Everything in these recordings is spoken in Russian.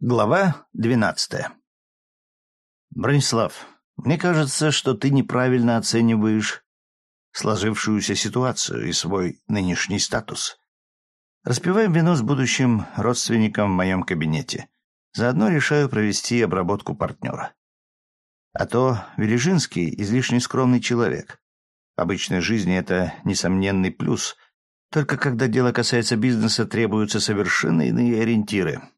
Глава двенадцатая. Бронислав, мне кажется, что ты неправильно оцениваешь сложившуюся ситуацию и свой нынешний статус. Распиваем вино с будущим родственником в моем кабинете. Заодно решаю провести обработку партнера. А то Велижинский излишне скромный человек. В обычной жизни это несомненный плюс, только когда дело касается бизнеса, требуются совершенно иные ориентиры —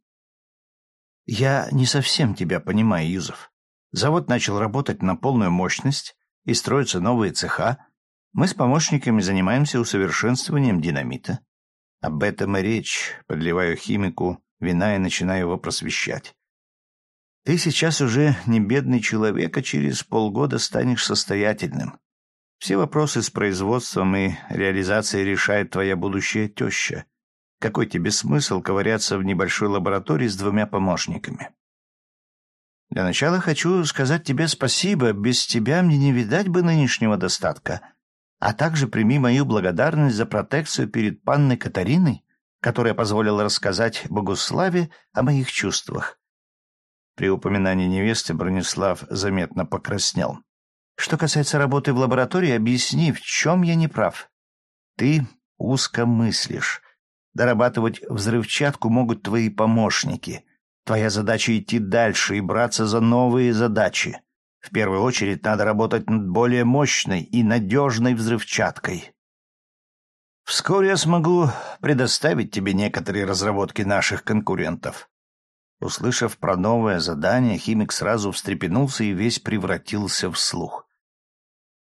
«Я не совсем тебя понимаю, Юзов. Завод начал работать на полную мощность, и строятся новые цеха. Мы с помощниками занимаемся усовершенствованием динамита. Об этом и речь. Подливаю химику вина и начинаю его просвещать. Ты сейчас уже не бедный человек, а через полгода станешь состоятельным. Все вопросы с производством и реализацией решает твоя будущая теща. Какой тебе смысл ковыряться в небольшой лаборатории с двумя помощниками? Для начала хочу сказать тебе спасибо. Без тебя мне не видать бы нынешнего достатка. А также прими мою благодарность за протекцию перед панной Катариной, которая позволила рассказать Богуславе о моих чувствах. При упоминании невесты Бронислав заметно покраснел. Что касается работы в лаборатории, объясни, в чем я не прав. Ты узко мыслишь. Дорабатывать взрывчатку могут твои помощники. Твоя задача идти дальше и браться за новые задачи. В первую очередь надо работать над более мощной и надежной взрывчаткой. Вскоре я смогу предоставить тебе некоторые разработки наших конкурентов. Услышав про новое задание, химик сразу встрепенулся и весь превратился в слух.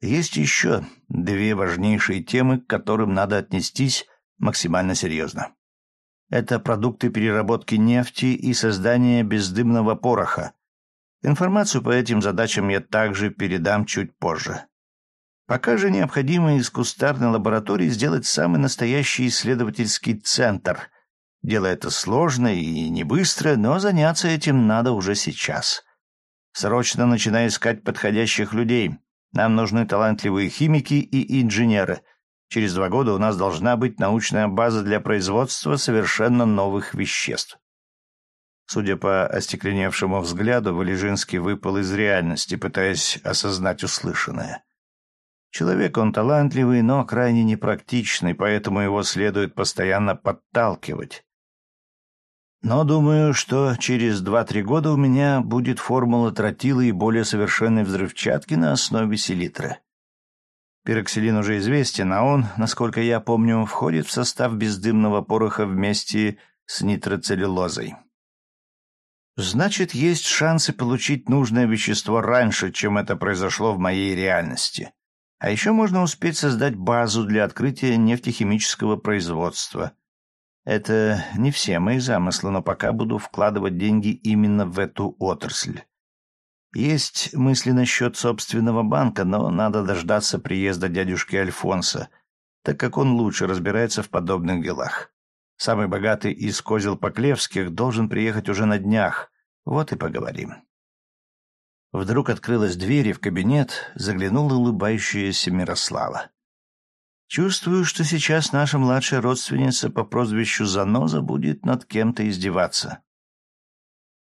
Есть еще две важнейшие темы, к которым надо отнестись максимально серьезно. Это продукты переработки нефти и создание бездымного пороха. Информацию по этим задачам я также передам чуть позже. Пока же необходимо из кустарной лаборатории сделать самый настоящий исследовательский центр. Дело это сложно и не быстро, но заняться этим надо уже сейчас. Срочно начинай искать подходящих людей. Нам нужны талантливые химики и инженеры — Через два года у нас должна быть научная база для производства совершенно новых веществ. Судя по остекленевшему взгляду, Валежинский выпал из реальности, пытаясь осознать услышанное. Человек он талантливый, но крайне непрактичный, поэтому его следует постоянно подталкивать. Но думаю, что через два-три года у меня будет формула тротила и более совершенной взрывчатки на основе селитры. Пироксилин уже известен, а он, насколько я помню, входит в состав бездымного пороха вместе с нитроцеллюлозой. Значит, есть шансы получить нужное вещество раньше, чем это произошло в моей реальности. А еще можно успеть создать базу для открытия нефтехимического производства. Это не все мои замыслы, но пока буду вкладывать деньги именно в эту отрасль. Есть мысли насчет собственного банка, но надо дождаться приезда дядюшки Альфонса, так как он лучше разбирается в подобных делах. Самый богатый из козел Поклевских должен приехать уже на днях. Вот и поговорим. Вдруг открылась дверь, и в кабинет заглянула улыбающаяся Мирослава. Чувствую, что сейчас наша младшая родственница по прозвищу Заноза будет над кем-то издеваться.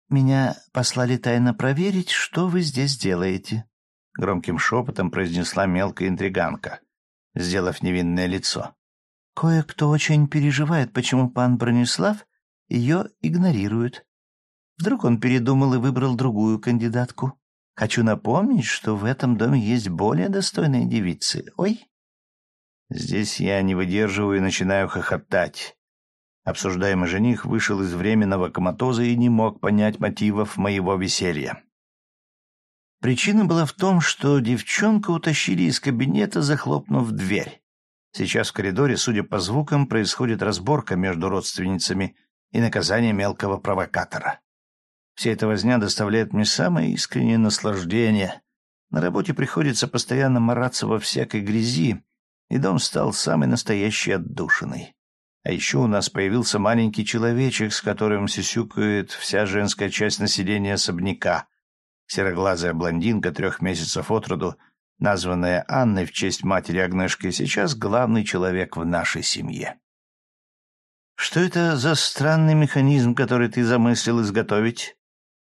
«Меня послали тайно проверить, что вы здесь делаете», — громким шепотом произнесла мелкая интриганка, сделав невинное лицо. «Кое-кто очень переживает, почему пан Бронислав ее игнорирует. Вдруг он передумал и выбрал другую кандидатку. Хочу напомнить, что в этом доме есть более достойные девицы. Ой!» Здесь я не выдерживаю и начинаю хохотать. Обсуждаемый жених вышел из временного коматоза и не мог понять мотивов моего веселья. Причина была в том, что девчонку утащили из кабинета, захлопнув дверь. Сейчас в коридоре, судя по звукам, происходит разборка между родственницами и наказание мелкого провокатора. Вся эта возня доставляет мне самое искреннее наслаждение. На работе приходится постоянно мараться во всякой грязи, и дом стал самой настоящей отдушиной. А еще у нас появился маленький человечек, с которым сисюкает вся женская часть населения особняка. Сероглазая блондинка трех месяцев от роду, названная Анной в честь матери Агнешки, сейчас главный человек в нашей семье. Что это за странный механизм, который ты замыслил изготовить?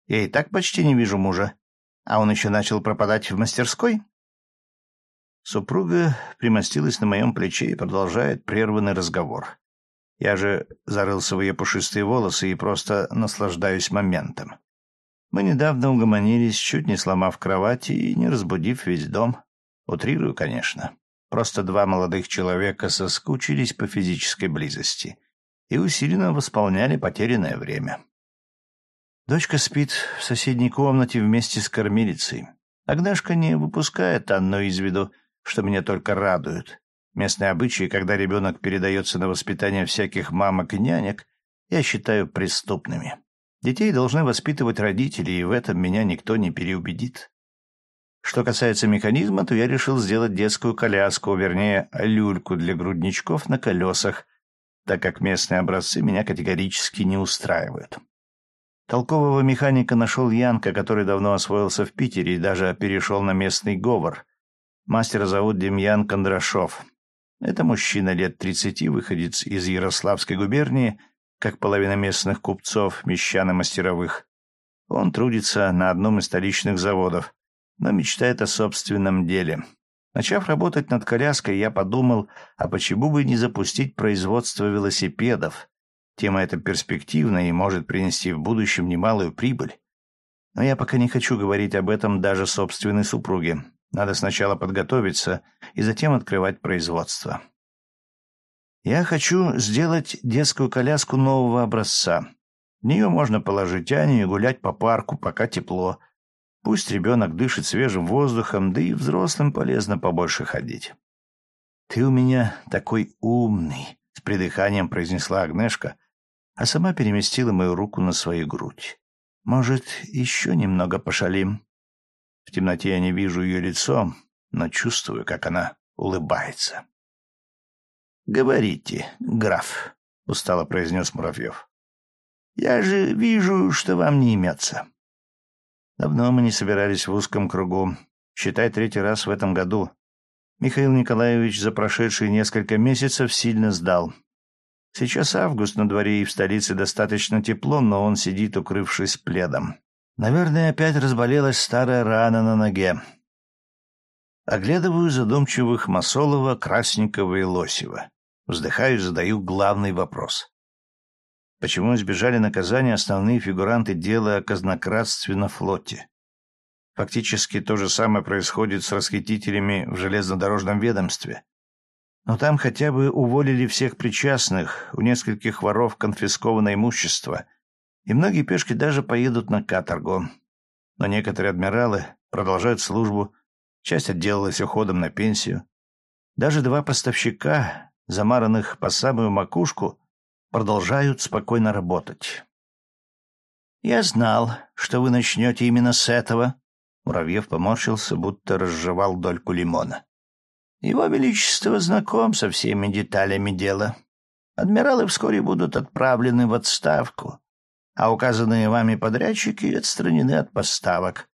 Я и так почти не вижу мужа. А он еще начал пропадать в мастерской? Супруга примостилась на моем плече и продолжает прерванный разговор. Я же зарылся в ее пушистые волосы и просто наслаждаюсь моментом. Мы недавно угомонились, чуть не сломав кровати и не разбудив весь дом. Утрирую, конечно. Просто два молодых человека соскучились по физической близости и усиленно восполняли потерянное время. Дочка спит в соседней комнате вместе с кормилицей. Агнешка не выпускает Анну из виду, что меня только радует. Местные обычаи, когда ребенок передается на воспитание всяких мамок и нянек, я считаю преступными. Детей должны воспитывать родители, и в этом меня никто не переубедит. Что касается механизма, то я решил сделать детскую коляску, вернее, люльку для грудничков на колесах, так как местные образцы меня категорически не устраивают. Толкового механика нашел Янка, который давно освоился в Питере и даже перешел на местный говор. Мастера зовут Демьян Кондрашов. Это мужчина лет тридцати, выходец из Ярославской губернии, как половина местных купцов, мещан и мастеровых. Он трудится на одном из столичных заводов, но мечтает о собственном деле. Начав работать над коляской, я подумал, а почему бы не запустить производство велосипедов, Тема эта перспективная и может принести в будущем немалую прибыль. Но я пока не хочу говорить об этом даже собственной супруге. Надо сначала подготовиться и затем открывать производство. Я хочу сделать детскую коляску нового образца. В нее можно положить Аню и гулять по парку, пока тепло. Пусть ребенок дышит свежим воздухом, да и взрослым полезно побольше ходить. «Ты у меня такой умный», — с придыханием произнесла Агнешка, а сама переместила мою руку на свою грудь. «Может, еще немного пошалим?» В темноте я не вижу ее лицо, но чувствую, как она улыбается. «Говорите, граф», — устало произнес Муравьев. «Я же вижу, что вам не имется». Давно мы не собирались в узком кругу. Считай, третий раз в этом году. Михаил Николаевич за прошедшие несколько месяцев сильно сдал. Сейчас август на дворе и в столице достаточно тепло, но он сидит, укрывшись пледом. Наверное, опять разболелась старая рана на ноге. Оглядываю задумчивых Масолова, Красникова и Лосева. Вздыхаю и задаю главный вопрос. Почему избежали наказания основные фигуранты дела о казнократстве на флоте? Фактически то же самое происходит с расхитителями в железнодорожном ведомстве. Но там хотя бы уволили всех причастных, у нескольких воров конфисковано имущество, и многие пешки даже поедут на каторгу. Но некоторые адмиралы продолжают службу, часть отделалась уходом на пенсию. Даже два поставщика, замаранных по самую макушку, продолжают спокойно работать. «Я знал, что вы начнете именно с этого», — Муравьев поморщился, будто разжевал дольку лимона. Его Величество знаком со всеми деталями дела. Адмиралы вскоре будут отправлены в отставку, а указанные вами подрядчики отстранены от поставок.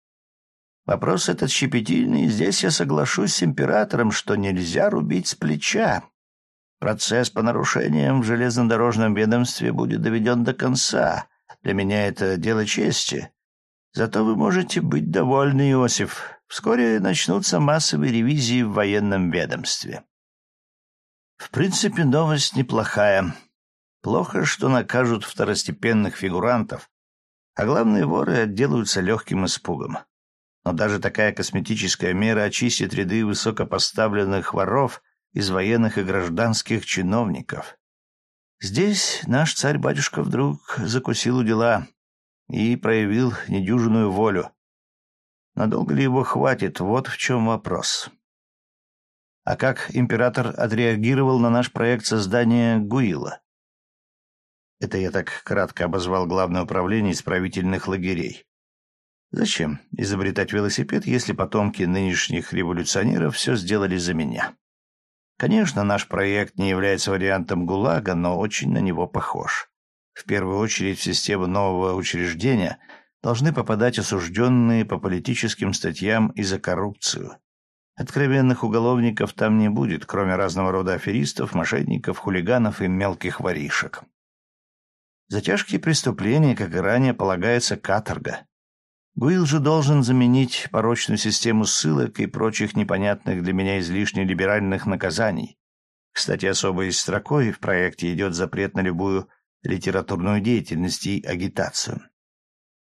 Вопрос этот щепетильный, здесь я соглашусь с императором, что нельзя рубить с плеча. Процесс по нарушениям в железнодорожном ведомстве будет доведен до конца. Для меня это дело чести. Зато вы можете быть довольны, Иосиф. Вскоре начнутся массовые ревизии в военном ведомстве. В принципе, новость неплохая. Плохо, что накажут второстепенных фигурантов, а главные воры отделаются легким испугом. Но даже такая косметическая мера очистит ряды высокопоставленных воров из военных и гражданских чиновников. Здесь наш царь-батюшка вдруг закусил у дела и проявил недюжинную волю. Надолго ли его хватит, вот в чем вопрос. А как император отреагировал на наш проект создания Гуила? Это я так кратко обозвал главное управление исправительных лагерей. Зачем изобретать велосипед, если потомки нынешних революционеров все сделали за меня? Конечно, наш проект не является вариантом ГУЛАГа, но очень на него похож. В первую очередь в систему нового учреждения – должны попадать осужденные по политическим статьям и за коррупцию. Откровенных уголовников там не будет, кроме разного рода аферистов, мошенников, хулиганов и мелких воришек. За тяжкие преступления, как и ранее, полагается каторга. Гуил же должен заменить порочную систему ссылок и прочих непонятных для меня излишне либеральных наказаний. Кстати, особой строкой в проекте идет запрет на любую литературную деятельность и агитацию.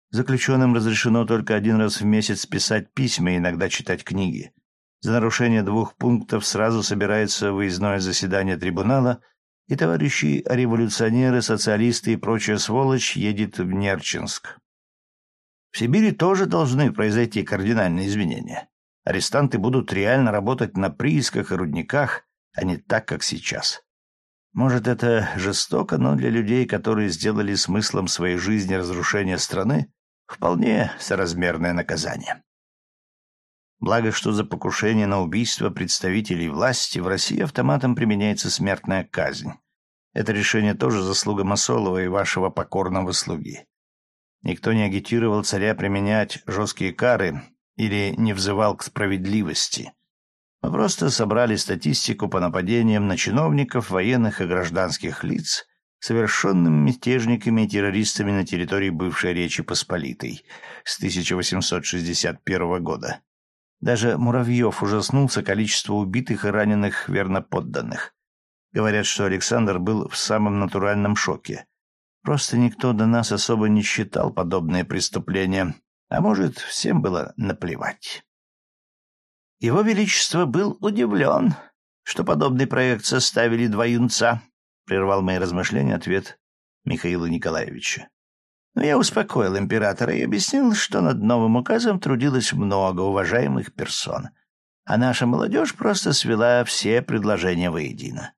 Заключенным разрешено только один раз в месяц писать письма и иногда читать книги. За нарушение двух пунктов сразу собирается выездное заседание трибунала, и товарищи революционеры, социалисты и прочая сволочь едет в Нерчинск. В Сибири тоже должны произойти кардинальные изменения. Арестанты будут реально работать на приисках и рудниках, а не так, как сейчас. Может, это жестоко, но для людей, которые сделали смыслом своей жизни разрушение страны, вполне соразмерное наказание. Благо, что за покушение на убийство представителей власти в России автоматом применяется смертная казнь. Это решение тоже заслуга Масолова и вашего покорного слуги. Никто не агитировал царя применять жесткие кары или не взывал к справедливости. Мы просто собрали статистику по нападениям на чиновников, военных и гражданских лиц, совершенным мятежниками и террористами на территории бывшей Речи Посполитой с 1861 года. Даже Муравьев ужаснулся количеству убитых и раненых верноподданных. Говорят, что Александр был в самом натуральном шоке. Просто никто до нас особо не считал подобные преступления, а может, всем было наплевать. Его Величество был удивлен, что подобный проект составили два юнца, прервал мои размышления ответ Михаила Николаевича. Но я успокоил императора и объяснил, что над новым указом трудилось много уважаемых персон, а наша молодежь просто свела все предложения воедино.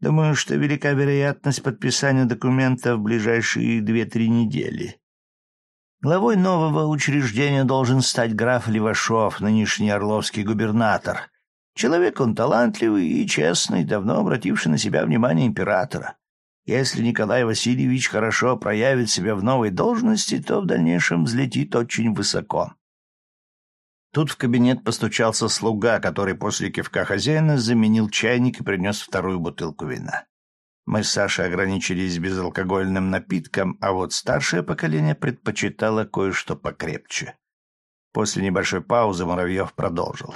Думаю, что велика вероятность подписания документа в ближайшие две-три недели. Главой нового учреждения должен стать граф Левашов, нынешний орловский губернатор. Человек он талантливый и честный, давно обративший на себя внимание императора. Если Николай Васильевич хорошо проявит себя в новой должности, то в дальнейшем взлетит очень высоко. Тут в кабинет постучался слуга, который после кивка хозяина заменил чайник и принес вторую бутылку вина. Мы с Сашей ограничились безалкогольным напитком, а вот старшее поколение предпочитало кое-что покрепче. После небольшой паузы Муравьев продолжил.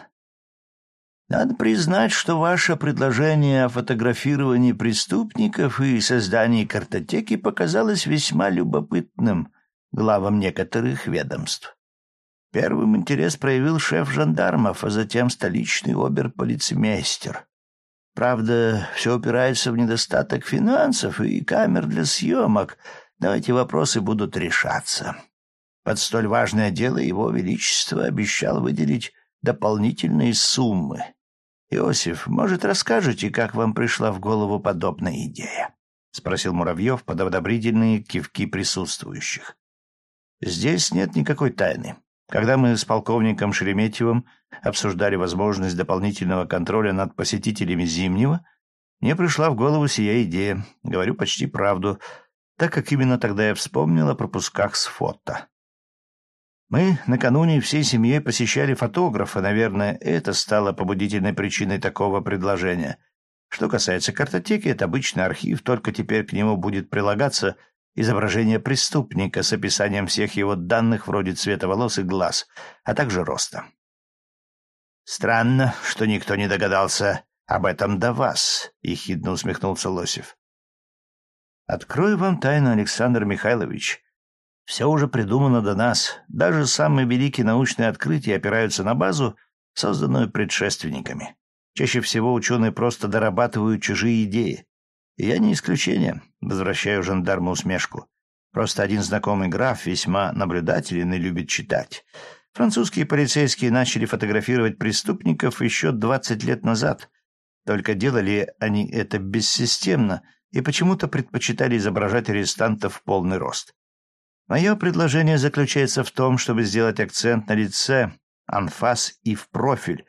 Надо признать, что ваше предложение о фотографировании преступников и создании картотеки показалось весьма любопытным главам некоторых ведомств. Первым интерес проявил шеф жандармов, а затем столичный оберполицмейстер. Правда, все упирается в недостаток финансов и камер для съемок, но эти вопросы будут решаться. Под столь важное дело его величество обещал выделить дополнительные суммы. Иосиф, может, расскажете, как вам пришла в голову подобная идея? — спросил Муравьев под одобрительные кивки присутствующих. — Здесь нет никакой тайны. Когда мы с полковником Шереметьевым обсуждали возможность дополнительного контроля над посетителями Зимнего, мне пришла в голову сия идея, говорю почти правду, так как именно тогда я вспомнил о пропусках с фото. Мы накануне всей семьей посещали фотографа, наверное, это стало побудительной причиной такого предложения. Что касается картотеки, это обычный архив, только теперь к нему будет прилагаться изображение преступника с описанием всех его данных вроде цвета волос и глаз, а также роста. «Странно, что никто не догадался об этом до вас», — ехидно усмехнулся Лосев. «Открою вам тайну, Александр Михайлович. Все уже придумано до нас. Даже самые великие научные открытия опираются на базу, созданную предшественниками. Чаще всего ученые просто дорабатывают чужие идеи. И я не исключение, возвращаю жандарму усмешку. Просто один знакомый граф весьма наблюдателен и любит читать. Французские полицейские начали фотографировать преступников еще 20 лет назад. Только делали они это бессистемно и почему-то предпочитали изображать арестантов в полный рост. Мое предложение заключается в том, чтобы сделать акцент на лице, анфас и в профиль.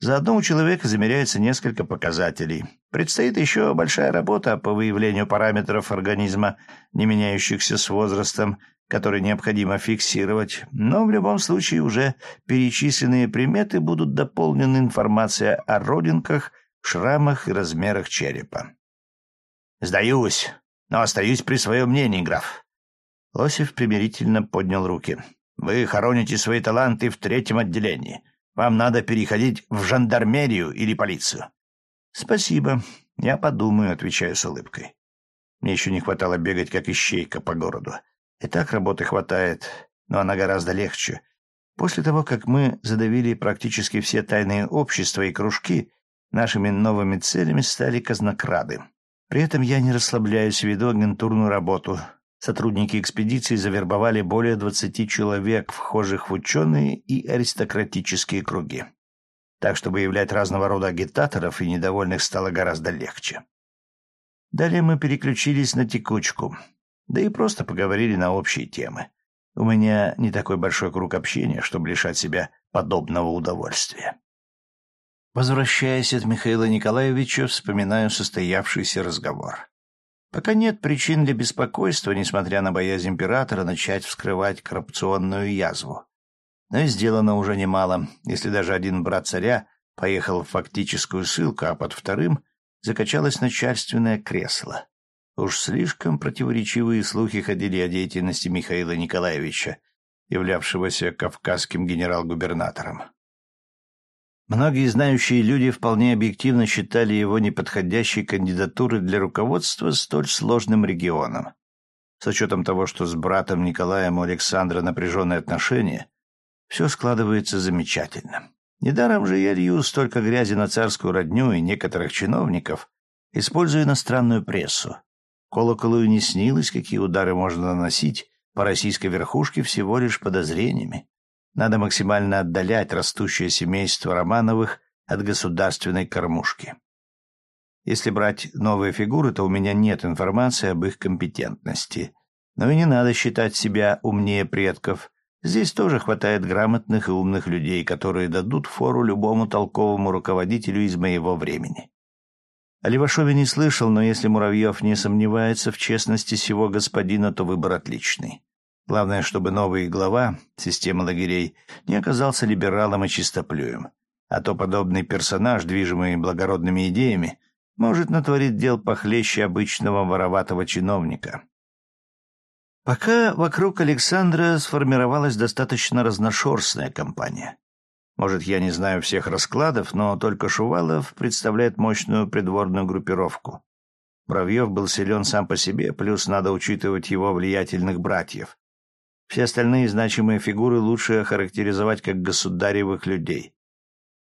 Заодно у человека замеряется несколько показателей. Предстоит еще большая работа по выявлению параметров организма, не меняющихся с возрастом, который необходимо фиксировать, но в любом случае уже перечисленные приметы будут дополнены информацией о родинках, шрамах и размерах черепа. «Сдаюсь, но остаюсь при своем мнении, граф». Лосев примирительно поднял руки. «Вы хороните свои таланты в третьем отделении. Вам надо переходить в жандармерию или полицию». «Спасибо. Я подумаю», — отвечаю с улыбкой. Мне еще не хватало бегать, как ищейка по городу. И так работы хватает, но она гораздо легче. После того, как мы задавили практически все тайные общества и кружки, нашими новыми целями стали казнокрады. При этом я не расслабляюсь, веду агентурную работу. Сотрудники экспедиции завербовали более двадцати человек, вхожих в ученые и аристократические круги. Так что выявлять разного рода агитаторов и недовольных стало гораздо легче. Далее мы переключились на текучку, да и просто поговорили на общие темы. У меня не такой большой круг общения, чтобы лишать себя подобного удовольствия. Возвращаясь от Михаила Николаевича, вспоминаю состоявшийся разговор. Пока нет причин для беспокойства, несмотря на боязнь императора начать вскрывать коррупционную язву. Но и сделано уже немало, если даже один брат царя поехал в фактическую ссылку, а под вторым закачалось начальственное кресло. Уж слишком противоречивые слухи ходили о деятельности Михаила Николаевича, являвшегося кавказским генерал-губернатором. Многие знающие люди вполне объективно считали его неподходящей кандидатурой для руководства столь сложным регионом. С учетом того, что с братом Николаем у Александра напряженные отношения, все складывается замечательно. Недаром же я лью столько грязи на царскую родню и некоторых чиновников, используя иностранную прессу. Колоколу и не снилось, какие удары можно наносить по российской верхушке всего лишь подозрениями. Надо максимально отдалять растущее семейство Романовых от государственной кормушки. Если брать новые фигуры, то у меня нет информации об их компетентности. Но и не надо считать себя умнее предков. Здесь тоже хватает грамотных и умных людей, которые дадут фору любому толковому руководителю из моего времени. О Левашове не слышал, но если Муравьев не сомневается в честности сего господина, то выбор отличный. Главное, чтобы новый глава системы лагерей не оказался либералом и чистоплюем. А то подобный персонаж, движимый благородными идеями, может натворить дел похлеще обычного вороватого чиновника. Пока вокруг Александра сформировалась достаточно разношерстная компания. Может, я не знаю всех раскладов, но только Шувалов представляет мощную придворную группировку. Бравьев был силен сам по себе, плюс надо учитывать его влиятельных братьев. Все остальные значимые фигуры лучше охарактеризовать как государевых людей.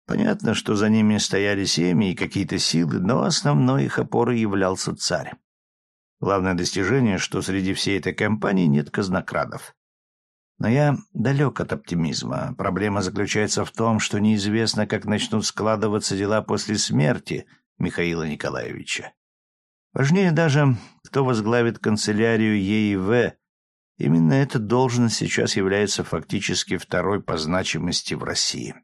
Понятно, что за ними стояли семьи и какие-то силы, но основной их опорой являлся царь. Главное достижение, что среди всей этой компании нет казнокрадов. Но я далек от оптимизма. Проблема заключается в том, что неизвестно, как начнут складываться дела после смерти Михаила Николаевича. Важнее даже, кто возглавит канцелярию ЕИВ Именно эта должность сейчас является фактически второй по значимости в России.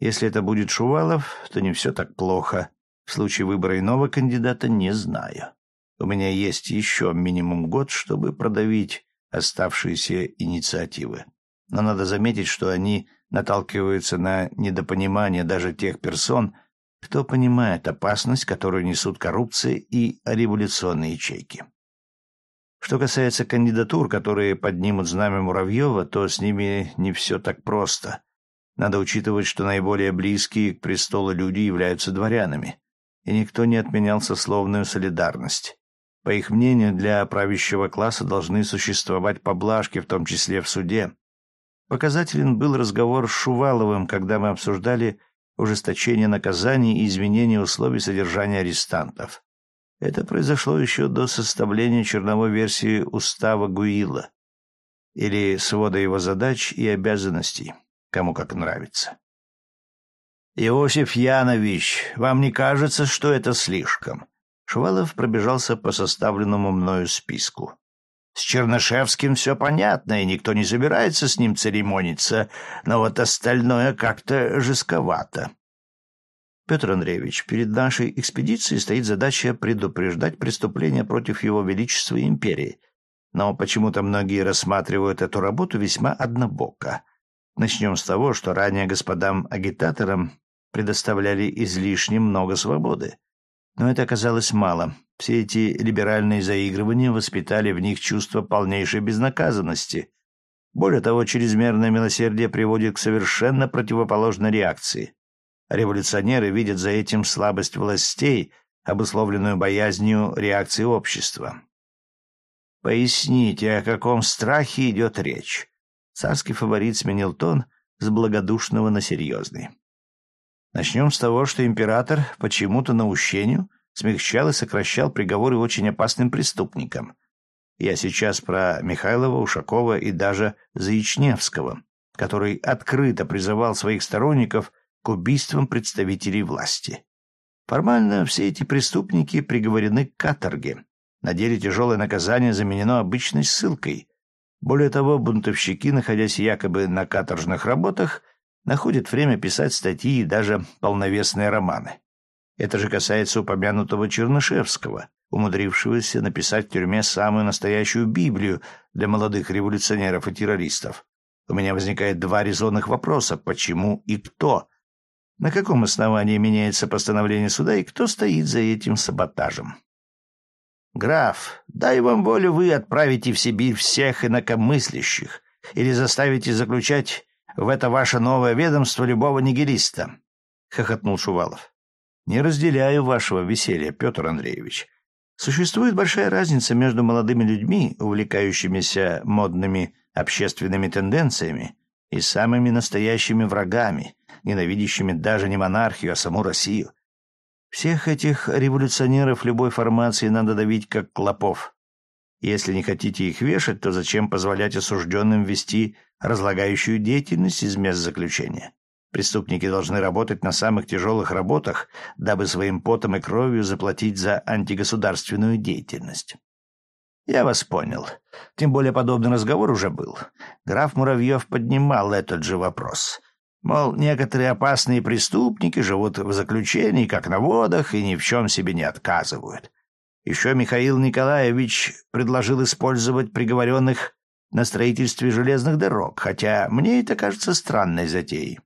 Если это будет Шувалов, то не все так плохо. В случае выбора иного кандидата не знаю. У меня есть еще минимум год, чтобы продавить оставшиеся инициативы. Но надо заметить, что они наталкиваются на недопонимание даже тех персон, кто понимает опасность, которую несут коррупция и революционные ячейки. Что касается кандидатур, которые поднимут знамя Муравьева, то с ними не все так просто. Надо учитывать, что наиболее близкие к престолу люди являются дворянами, и никто не отменял сословную солидарность. По их мнению, для правящего класса должны существовать поблажки, в том числе в суде. Показателен был разговор с Шуваловым, когда мы обсуждали ужесточение наказаний и изменение условий содержания арестантов. Это произошло еще до составления черновой версии устава Гуила или свода его задач и обязанностей, кому как нравится. «Иосиф Янович, вам не кажется, что это слишком?» Шувалов пробежался по составленному мною списку. «С Чернышевским все понятно, и никто не собирается с ним церемониться, но вот остальное как-то жестковато. Петр Андреевич, перед нашей экспедицией стоит задача предупреждать преступления против Его Величества и Империи. но почему-то многие рассматривают эту работу весьма однобоко. Начнем с того, что ранее господам-агитаторам предоставляли излишне много свободы. Но это оказалось мало. Все эти либеральные заигрывания воспитали в них чувство полнейшей безнаказанности. Более того, чрезмерное милосердие приводит к совершенно противоположной реакции. Революционеры видят за этим слабость властей, обусловленную боязнью реакции общества. Поясните, о каком страхе идет речь? Царский фаворит сменил тон с благодушного на серьезный. Начнем с того, что император почему-то наущению смягчал и сокращал приговоры очень опасным преступникам. Я сейчас про Михайлова, Ушакова и даже Заичневского, который открыто призывал своих сторонников к убийствам представителей власти. Формально все эти преступники приговорены к каторге. На деле тяжелое наказание заменено обычной ссылкой. Более того, бунтовщики, находясь якобы на каторжных работах, находят время писать статьи и даже полновесные романы. Это же касается упомянутого Чернышевского, умудрившегося написать в тюрьме самую настоящую Библию для молодых революционеров и террористов. У меня возникает два резонных вопроса: почему и кто? На каком основании меняется постановление суда и кто стоит за этим саботажем? Граф, дай вам волю, вы отправите в Сибирь всех инакомыслящих или заставите заключать в это ваше новое ведомство любого нигилиста, — хохотнул Шувалов. — Не разделяю вашего веселья, Петр Андреевич. Существует большая разница между молодыми людьми, увлекающимися модными общественными тенденциями, и самыми настоящими врагами, ненавидящими даже не монархию, а саму Россию. Всех этих революционеров любой формации надо давить как клопов. Если не хотите их вешать, то зачем позволять осужденным вести разлагающую деятельность из мест заключения? Преступники должны работать на самых тяжелых работах, дабы своим потом и кровью заплатить за антигосударственную деятельность. Я вас понял. Тем более подобный разговор уже был. Граф Муравьев поднимал этот же вопрос. Мол, некоторые опасные преступники живут в заключении, как на водах, и ни в чем себе не отказывают. Еще Михаил Николаевич предложил использовать приговоренных на строительстве железных дорог, хотя мне это кажется странной затеей.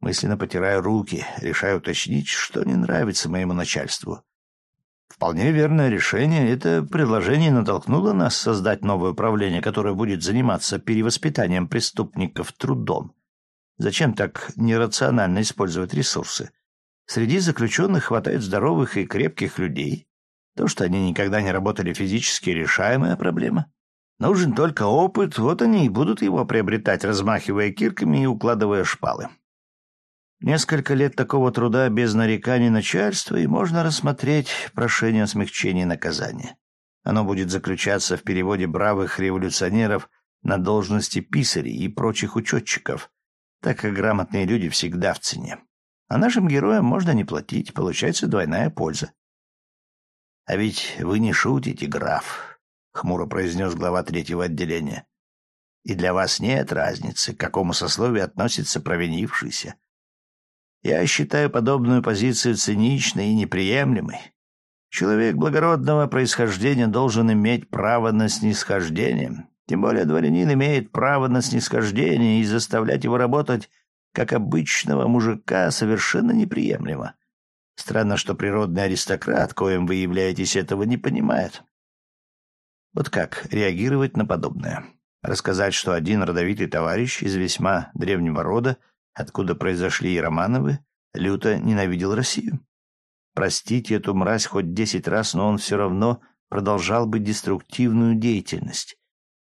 Мысленно потираю руки, решаю уточнить, что не нравится моему начальству. Вполне верное решение. Это предложение натолкнуло нас создать новое управление, которое будет заниматься перевоспитанием преступников трудом. Зачем так нерационально использовать ресурсы? Среди заключенных хватает здоровых и крепких людей, то, что они никогда не работали физически, решаемая проблема. Нужен только опыт, вот они и будут его приобретать, размахивая кирками и укладывая шпалы. Несколько лет такого труда без нареканий начальства, и можно рассмотреть прошение о смягчении наказания. Оно будет заключаться в переводе бравых революционеров на должности писарей и прочих учетчиков, так как грамотные люди всегда в цене. А нашим героям можно не платить, получается двойная польза. — А ведь вы не шутите, граф, — хмуро произнес глава третьего отделения. — И для вас нет разницы, к какому сословию относится провинившийся. Я считаю подобную позицию циничной и неприемлемой. Человек благородного происхождения должен иметь право на снисхождение. Тем более дворянин имеет право на снисхождение, и заставлять его работать как обычного мужика совершенно неприемлемо. Странно, что природный аристократ, коим вы являетесь, этого не понимает. Вот как реагировать на подобное? Рассказать, что один родовитый товарищ из весьма древнего рода, откуда произошли и Романовы, люто ненавидел Россию? Простить эту мразь хоть десять раз, но он все равно продолжал бы деструктивную деятельность.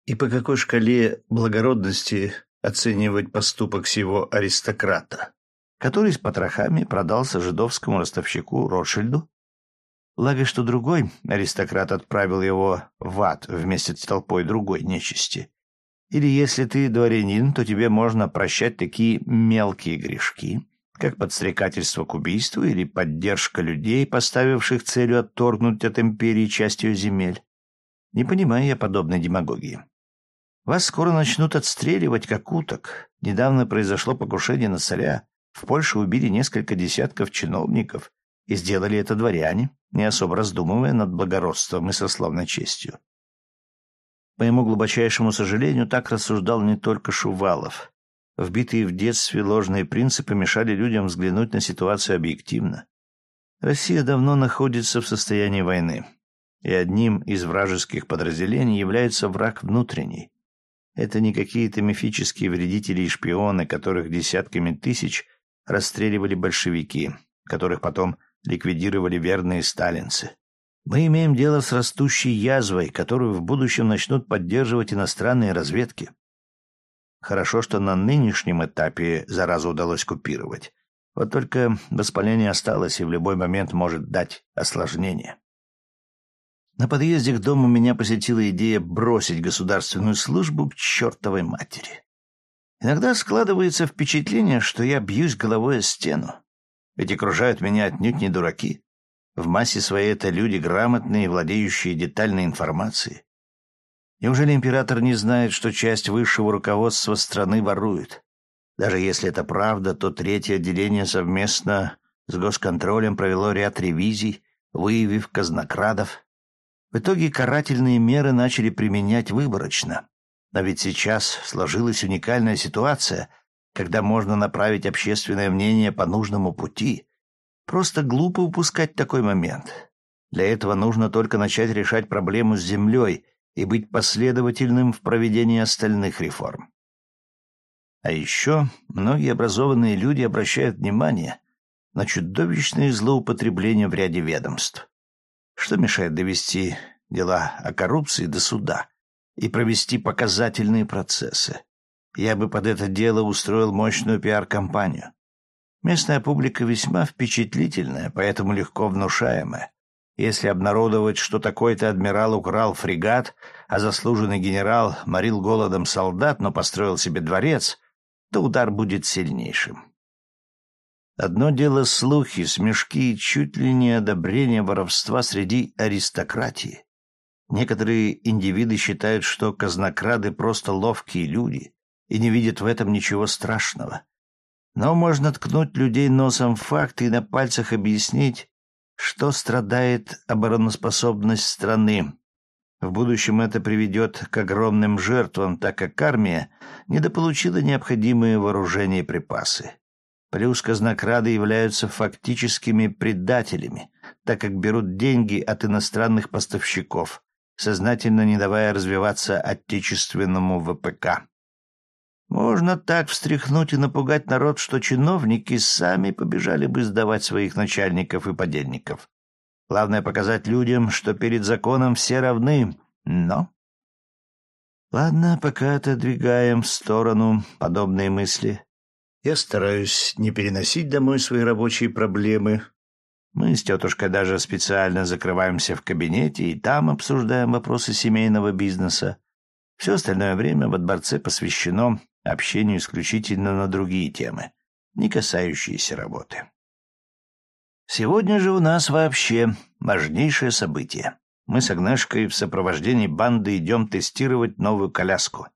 И по какой шкале благородности оценивать поступок сего аристократа? который с потрохами продался жидовскому ростовщику Ротшильду. Благо, что другой аристократ отправил его в ад вместе с толпой другой нечисти. Или если ты дворянин, то тебе можно прощать такие мелкие грешки, как подстрекательство к убийству или поддержка людей, поставивших целью отторгнуть от империи часть ее земель. Не понимаю я подобной демагогии. Вас скоро начнут отстреливать, как уток. Недавно произошло покушение на царя. В Польше убили несколько десятков чиновников, и сделали это дворяне, не особо раздумывая над благородством и сословной честью. моему глубочайшему сожалению, так рассуждал не только Шувалов. Вбитые в детстве ложные принципы мешали людям взглянуть на ситуацию объективно. Россия давно находится в состоянии войны, и одним из вражеских подразделений является враг внутренний. Это не какие-то мифические вредители и шпионы, которых десятками тысяч расстреливали большевики, которых потом ликвидировали верные сталинцы. Мы имеем дело с растущей язвой, которую в будущем начнут поддерживать иностранные разведки. Хорошо, что на нынешнем этапе заразу удалось купировать. Вот только воспаление осталось и в любой момент может дать осложнение. На подъезде к дому меня посетила идея бросить государственную службу к чертовой матери. Иногда складывается впечатление, что я бьюсь головой о стену. Ведь окружают меня отнюдь не дураки. В массе своей это люди грамотные, владеющие детальной информацией. Неужели император не знает, что часть высшего руководства страны ворует? Даже если это правда, то третье отделение совместно с госконтролем провело ряд ревизий, выявив казнокрадов. В итоге карательные меры начали применять выборочно. Но ведь сейчас сложилась уникальная ситуация, когда можно направить общественное мнение по нужному пути. Просто глупо упускать такой момент. Для этого нужно только начать решать проблему с землей и быть последовательным в проведении остальных реформ. А еще многие образованные люди обращают внимание на чудовищные злоупотребления в ряде ведомств. Что мешает довести дела о коррупции до суда и провести показательные процессы? Я бы под это дело устроил мощную пиар-компанию. Местная публика весьма впечатлительная, поэтому легко внушаемая. Если обнародовать, что такой-то адмирал украл фрегат, а заслуженный генерал морил голодом солдат, но построил себе дворец, то удар будет сильнейшим. Одно дело слухи, смешки и чуть ли не одобрение воровства среди аристократии. Некоторые индивиды считают, что казнокрады просто ловкие люди и не видят в этом ничего страшного. Но можно ткнуть людей носом факты и на пальцах объяснить, что страдает обороноспособность страны. В будущем это приведет к огромным жертвам, так как армия недополучила необходимые вооружения и припасы. Плюс казнокрады являются фактическими предателями, так как берут деньги от иностранных поставщиков, сознательно не давая развиваться отечественному ВПК. Можно так встряхнуть и напугать народ, что чиновники сами побежали бы сдавать своих начальников и подельников. Главное показать людям, что перед законом все равны, но... Ладно, пока отодвигаем в сторону подобные мысли. Я стараюсь не переносить домой свои рабочие проблемы. Мы с тетушкой даже специально закрываемся в кабинете и там обсуждаем вопросы семейного бизнеса. Все остальное время во дворце посвящено общению исключительно на другие темы, не касающиеся работы. Сегодня же у нас вообще важнейшее событие. Мы с Агнешкой в сопровождении банды идем тестировать новую коляску.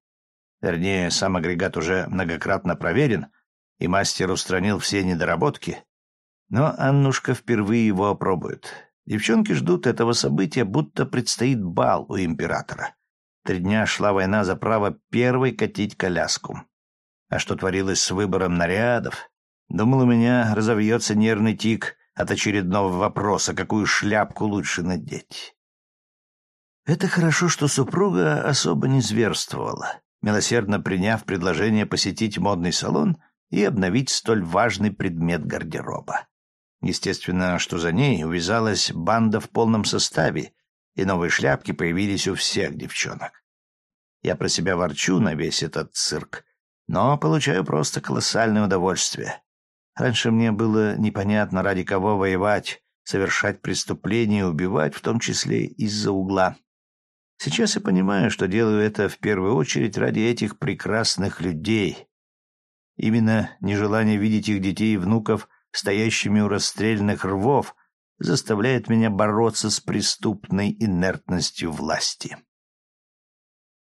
Вернее, сам агрегат уже многократно проверен, и мастер устранил все недоработки. Но Аннушка впервые его опробует. Девчонки ждут этого события, будто предстоит бал у императора. Три дня шла война за право первой катить коляску. А что творилось с выбором нарядов? Думал, у меня разовьется нервный тик от очередного вопроса, какую шляпку лучше надеть. Это хорошо, что супруга особо не зверствовала, милосердно приняв предложение посетить модный салон и обновить столь важный предмет гардероба. Естественно, что за ней увязалась банда в полном составе, и новые шляпки появились у всех девчонок. Я про себя ворчу на весь этот цирк, но получаю просто колоссальное удовольствие. Раньше мне было непонятно, ради кого воевать, совершать преступления и убивать, в том числе из-за угла. Сейчас я понимаю, что делаю это в первую очередь ради этих прекрасных людей. Именно нежелание видеть их детей и внуков стоящими у расстрельных рвов — заставляет меня бороться с преступной инертностью власти.